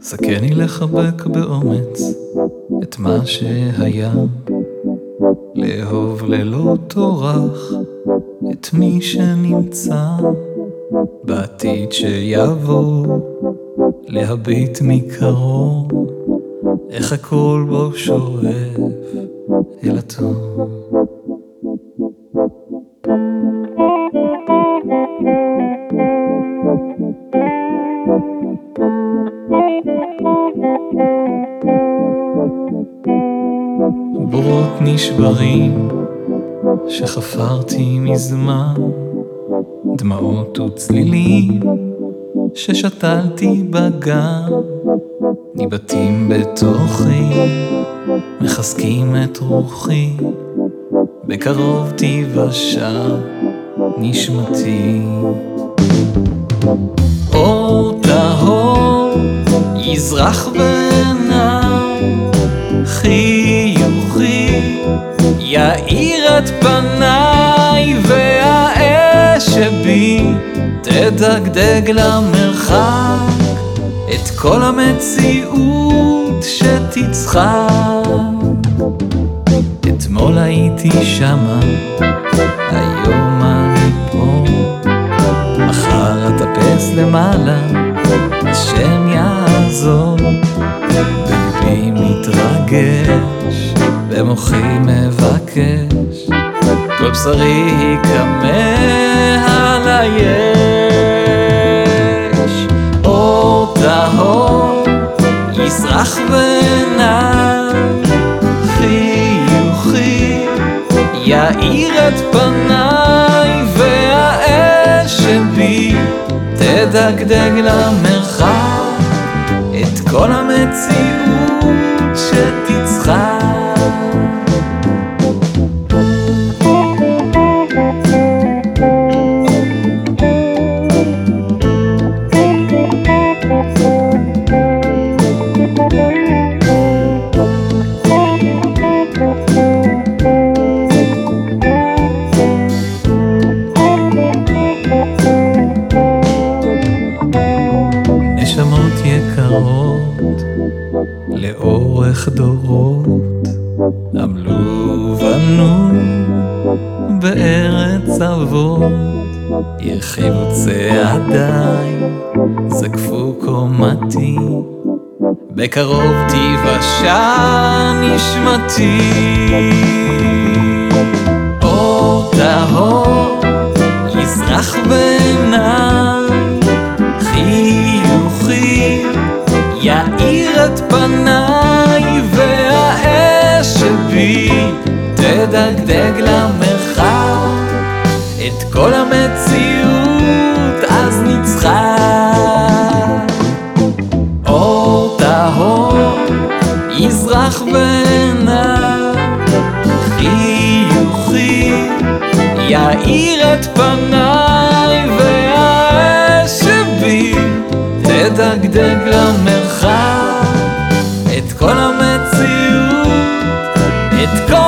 זכני לחבק באומץ את מה שהיה, לאהוב ללא טורח את מי שנמצא בעתיד שיבוא, להביט מקרוב איך הכל בו שואף אל הטוב. נשברים שחפרתי מזמן, דמעות וצלילים ששתלתי בגן, ניבטים בתוכי, מחזקים את רוחי, בקרוב תיוושע נשמתי. אור טהור יזרח בעיניי, פניי, והאש שבי תדגדג למרחק את כל המציאות שתצחק. אתמול הייתי שמה, היום אני פה, מחר אטפס למעלה, השם יעזור, בלבי מתרגש, במוחי מבקש, כל בשרי ייכמה על היש. אור טהור יזרח בעיניי, חיוכי יאיר את פניי, והאש שבי תדגדג למרחק את כל המציאות שתצחק. נשמות יקרות לאורך דורות עמלו בנו בארץ אבות. הרחיבו צעדיי, זקפו קומתי בקרוב תיוושע נשמתי את פניי והאש שבי תדגדג למרחק את כל המציאות אז נצחק. אור טהור יזרח בעיניי. חיוכי יאיר את פניי It goes